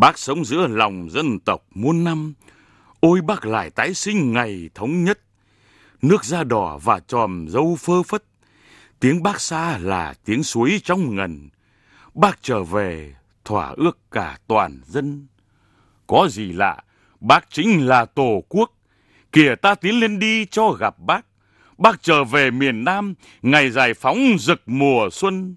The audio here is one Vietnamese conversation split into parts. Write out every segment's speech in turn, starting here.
Bác sống giữa lòng dân tộc muôn năm, ôi bác lại tái sinh ngày thống nhất. Nước da đỏ và tròm dâu phơ phất, tiếng bác xa là tiếng suối trong ngần. Bác trở về thỏa ước cả toàn dân. Có gì lạ, bác chính là tổ quốc. Kìa ta tiến lên đi cho gặp bác. Bác trở về miền Nam, ngày giải phóng rực mùa xuân.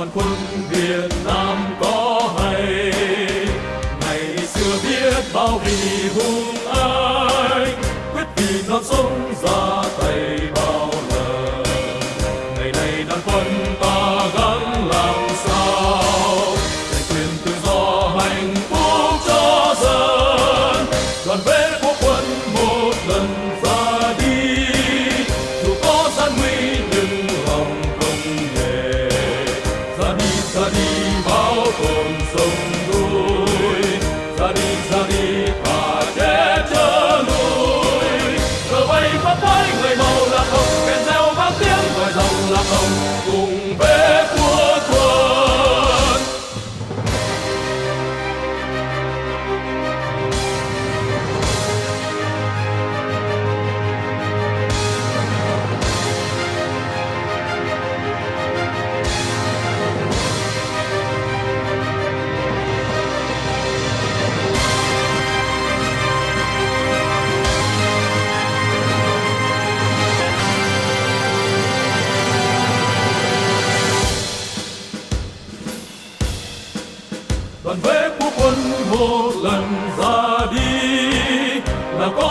toàn quân Việt Nam có hay. Ngày xưa biết bao vì vui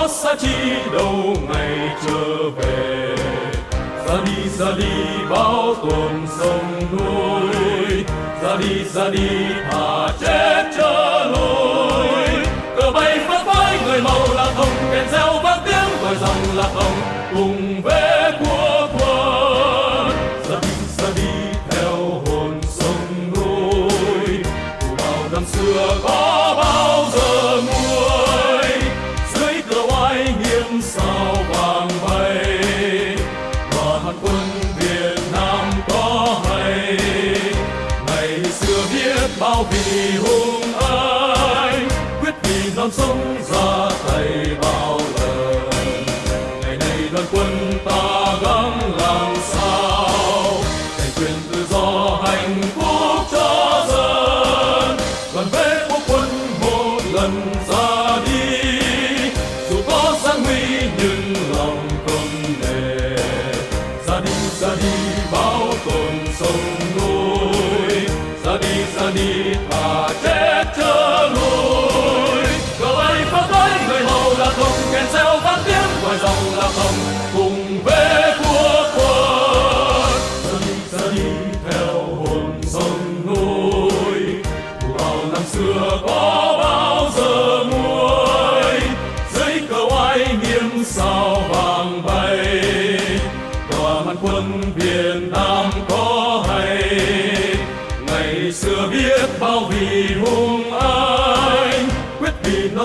xa chi đâu ngày trở về. Ra đi ra đi, bao tuần sông núi. Ra đi ra đi, thả chết cho lối cờ bay phất phới, người màu là hồng kèn reo vang tiếng, gọi dòng là hồng cùng về của quân. Ra đi ra đi, theo hồn sông núi. Của bao năm xưa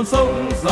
Song.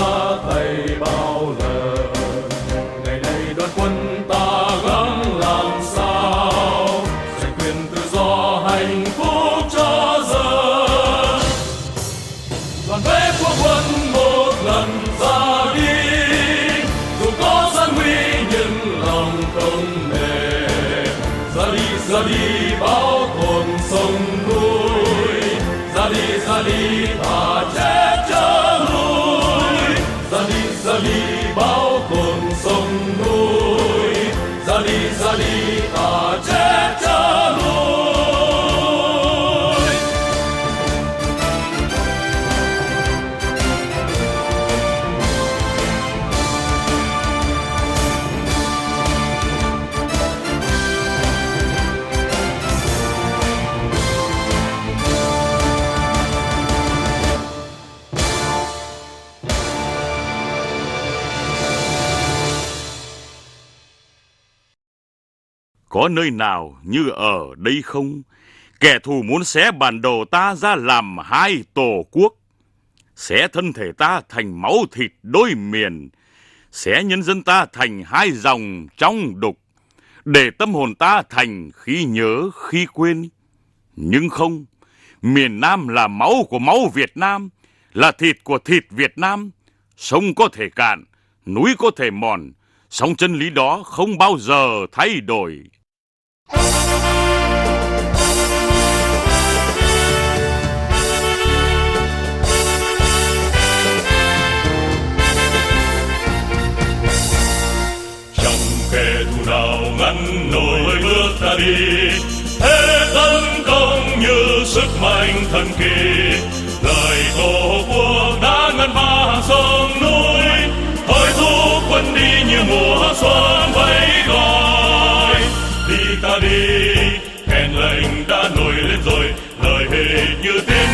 Có nơi nào như ở đây không? Kẻ thù muốn xé bản đồ ta ra làm hai tổ quốc. Xé thân thể ta thành máu thịt đôi miền. Xé nhân dân ta thành hai dòng trong đục. Để tâm hồn ta thành khi nhớ khi quên. Nhưng không, miền Nam là máu của máu Việt Nam, là thịt của thịt Việt Nam. Sông có thể cạn, núi có thể mòn, song chân lý đó không bao giờ thay đổi chẳng kẻ thù nào ngăn nổi bước ta đi, thế tấn công như sức mạnh thần kỳ. Lời tổ quốc đã ngăn ba hàng sông núi, thôi thu quân đi như mùa xuân ta đi. Khen lành đã nổi lên rồi lời hề như tiếng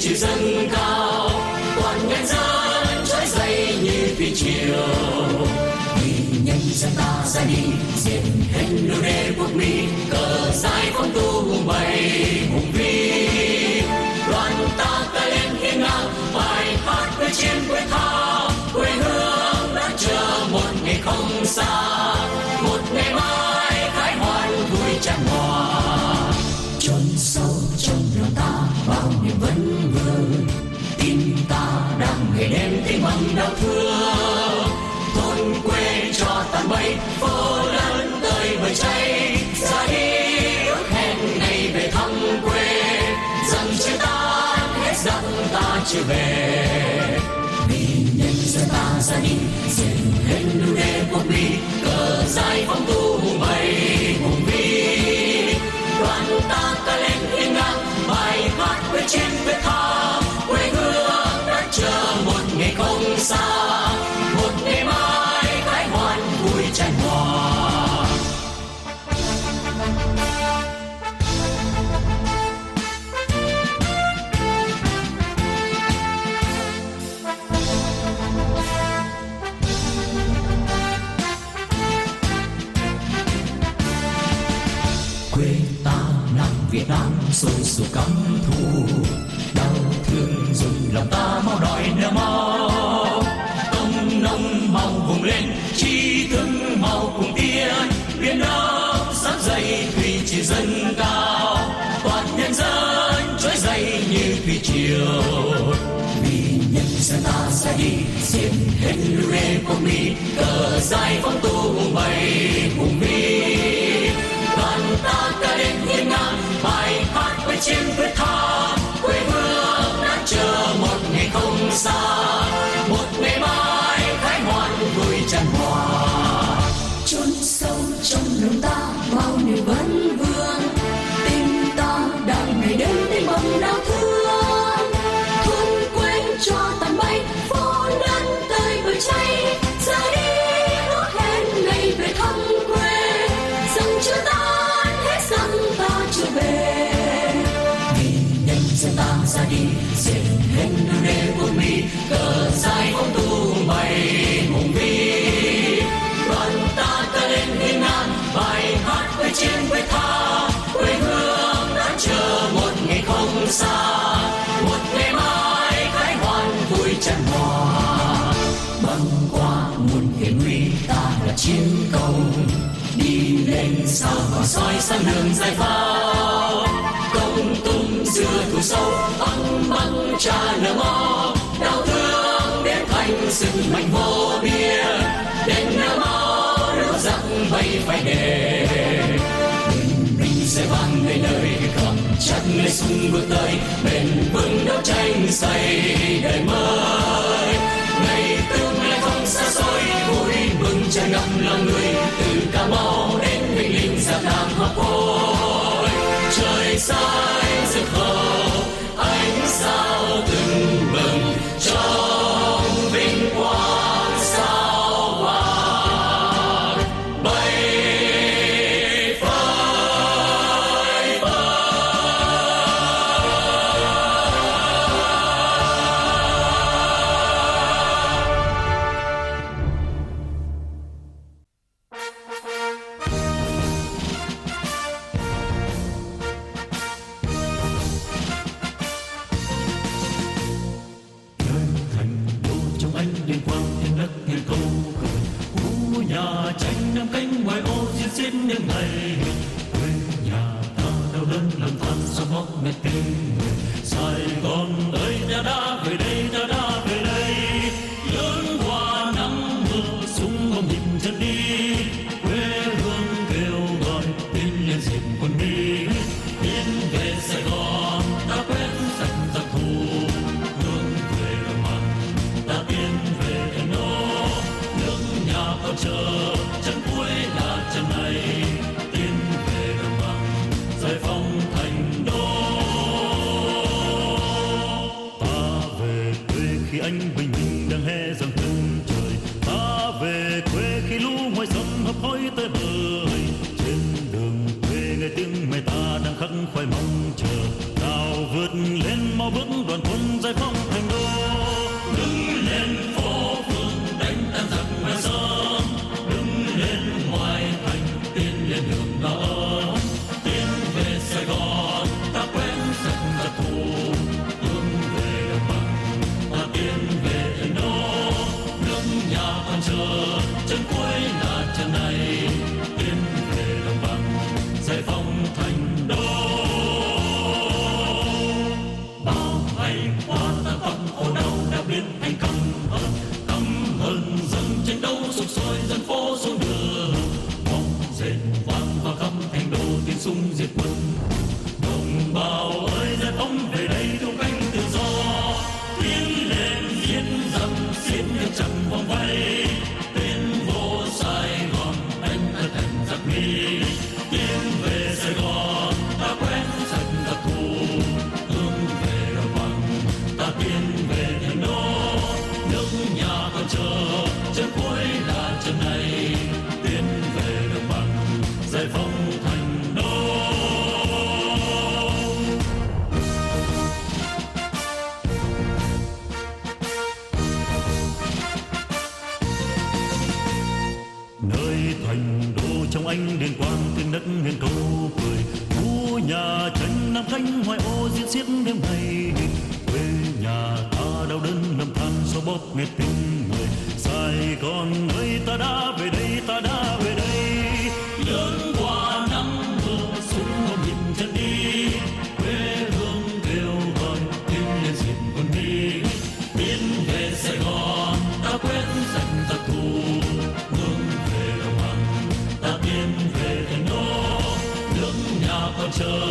chiều dâng cao. Toàn nhân dân trỗi dậy như thủy triều. Vì nhân dân ta ra đi, diệt hết nô đê quốc mỹ cờ giải phong tu hùng bày hùng vĩ đoàn ta ta lên hiên ngang bài hát quê chiến quê tha quê hương đã chờ một ngày không xa. đau thương thôn quê cho tàn bay phố lớn tơi bời cháy ra đi, ước hẹn ngày về thăm quê. Rằng chưa tan hết giận ta chưa về. Vì nhân dân ta gia đình dừng hết nụ đê quốc huy cờ dài phong tu bay xa, một ngày mai cái hoan, vui tràn hòa quê ta nằm Việt Nam sôi sục cắm thu. đi, xin Henry cùng đi. Cờ dài phóng tung bay cùng đi. Đoàn ta ta đến hiên ngang bài hát với chiến với thắng xa, một ngày mai khai hoan vui chân hòa băng qua muôn hiểm nguy, ta là chiến công. Đi lên sao và soi sáng đường giải phóng công tung xưa thù sâu, băng băng cha nở mong đau thương đến thành sức mạnh vô biên đến nở mau nước giặc bay phải để bình minh sẽ vang nơi nơi cầu chắc ngày sung bước tới bền vững đấu tranh xây đời mới. Ngày tương lai không xa xôi, vui mừng tràn ngập lòng người. Từ cà mau đến bình linh ra nam hoa khôi trời xanh rực hờ, ánh sao những ngày quê nhà ta đau đớn làm tan gió móc mệt tình khắc khoải mong chờ đào vượt lên mau bước đoàn quân. Georgia.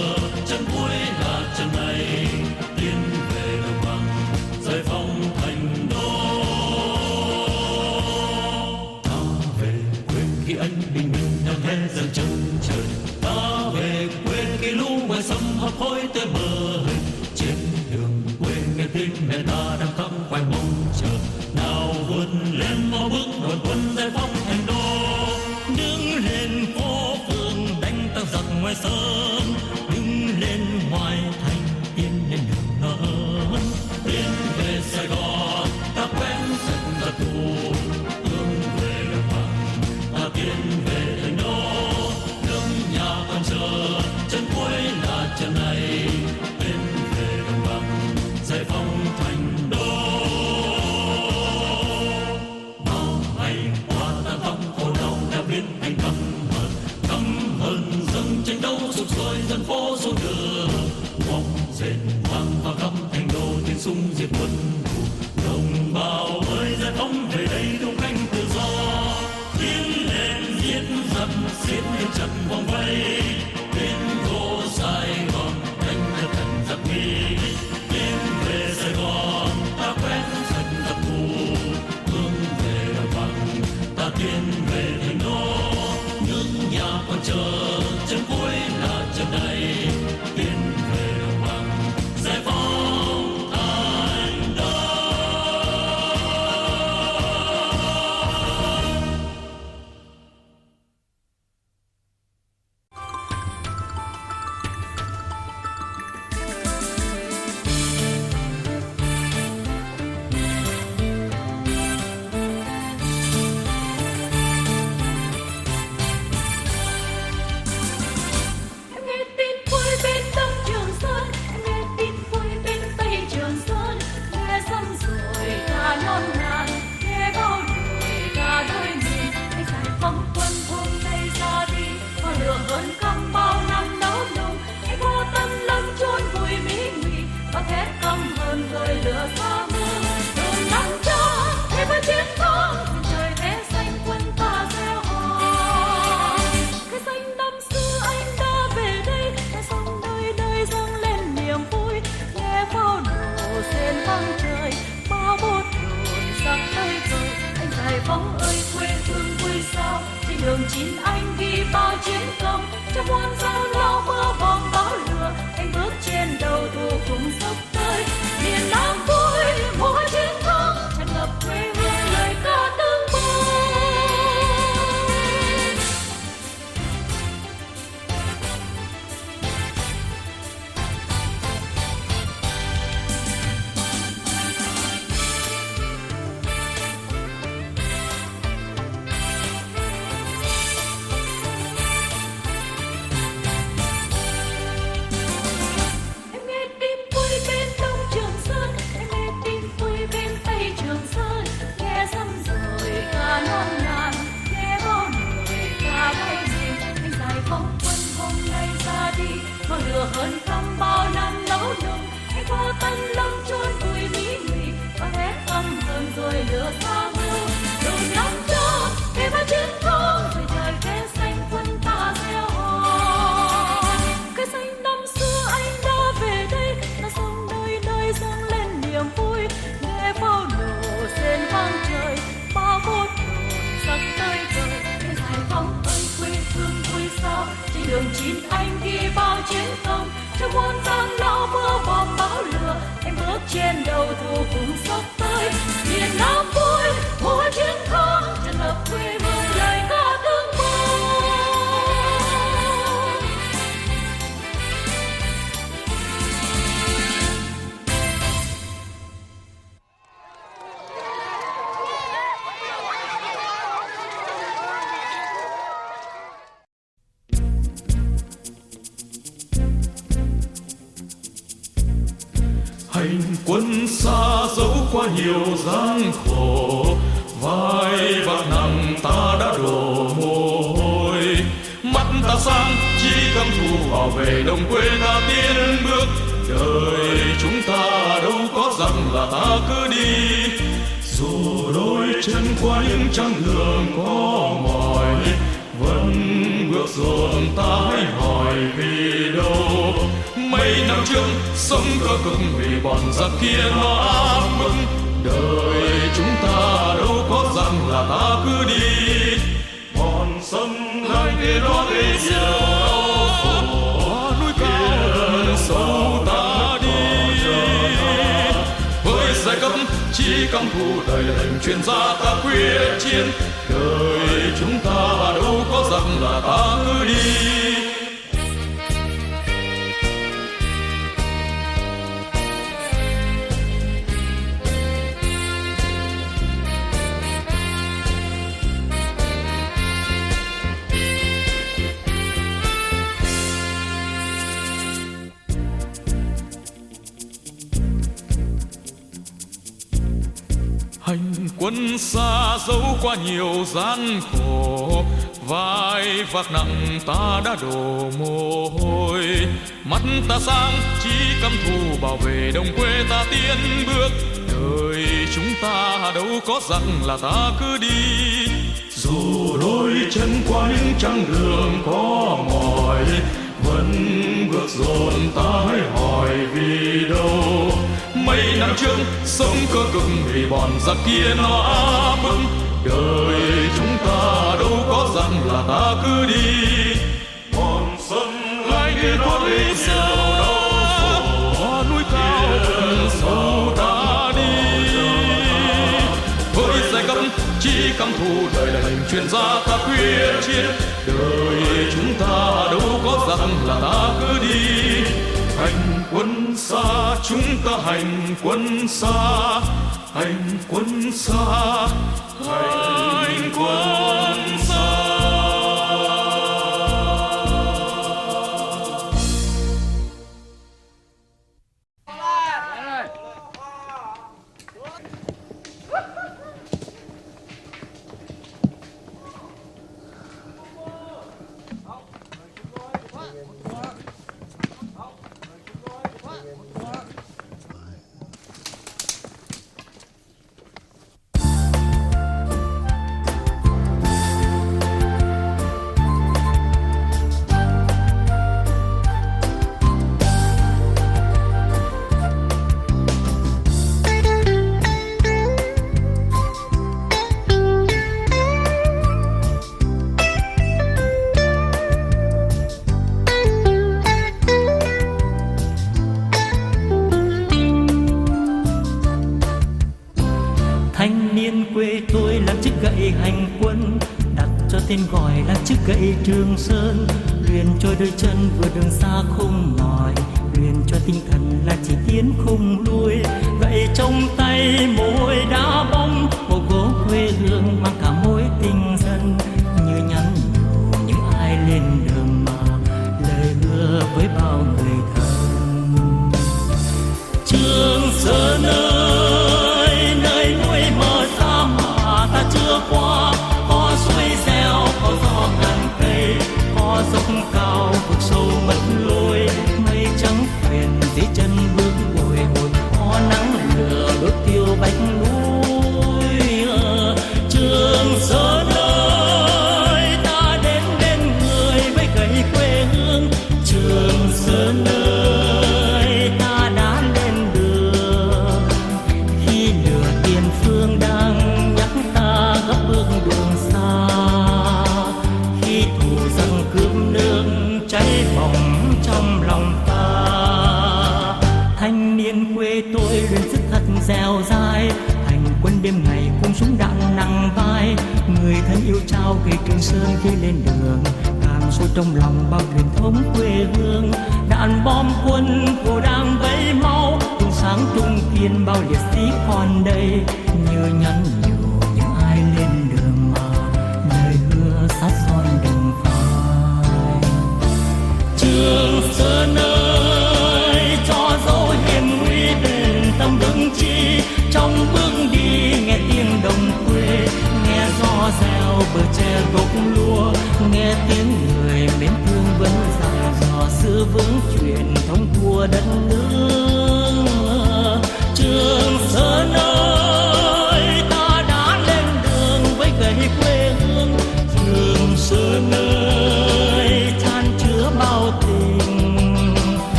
Anh ghi bao chiến công, trong muôn gian lao mưa bom bão lửa anh bước trên đầu thù cùng sốc âm hờn rồi lửa xa mưa đầu năm cho thế mà chiến thắng rồi trời vẽ xanh quân ta gieo hò cây xanh năm xưa anh đã về đây. Ta sông nơi nơi dâng lên niềm vui. Nghe pháo nổ rền vang trời. Bao bốt đồn sắc tơi trời. anh giải phóng ơi quê hương vui sao? Trên đường chín anh ghi bao chiến công. Trong muôn gian lao mưa bom bão lửa. Anh bước trên đầu thù cùng sốc gian khổ, vai bạc nặng ta đã đổ mồ hôi. Mắt ta sáng, chỉ căm thù bảo vệ đồng quê ta tiến bước. Đời chúng ta đâu có rằng là ta cứ đi. Dù đôi chân qua những chặng đường có mỏi, vẫn bước dồn ta hãy hỏi vì đâu. Mấy năm trước, sống cơ cực vì bọn giặc kia nó áp bức. Đời chúng ta đâu có rằng là ta cứ đi. Còn sông lại kia đó để chiều đau khổ núi cao sâu ta đi với giai cấp chỉ căm thù đời lệnh chuyên gia ta quyết chiến. Đời dấu qua nhiều gian khổ. Vai vác nặng ta đã đổ mồ hôi. Mắt ta sáng, chỉ căm thù bảo vệ đồng quê ta tiến bước. Đời chúng ta đâu có rằng là ta cứ đi. Dù đôi chân qua những chặng đường có mỏi, vẫn bước dồn ta hãy hỏi vì đâu. Mấy năm trước, sống cơ cực vì bọn giặc kia nó áp bức đời chúng ta đâu có rằng là ta cứ đi. Còn sân lại đi quay xa. có núi cao vẫn sâu ta đi. Với giai cấp chỉ căm thù đời là lệnh truyền ra ta quyết chiến. Đời chúng ta đâu có rằng là ta cứ đi. Hành quân xa chúng ta hành quân xa hành quân xa hành quân trong lòng bao truyền thống quê hương. Đạn bom quân của đang vẫy máu tung sáng trung kiên bao liệt sĩ còn đây